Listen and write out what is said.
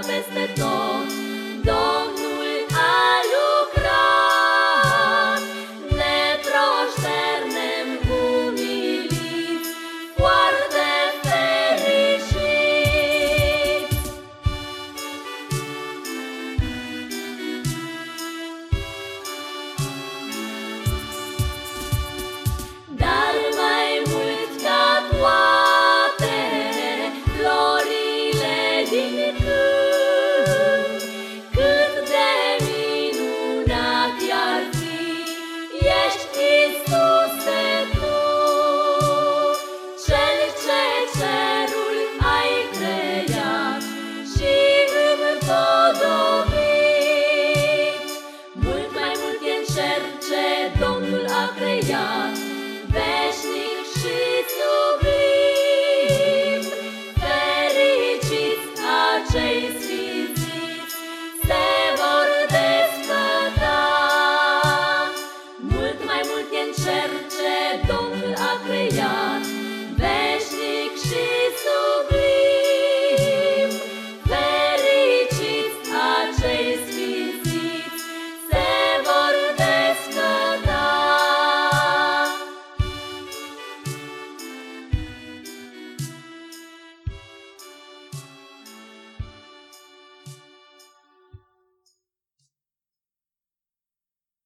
peste tot.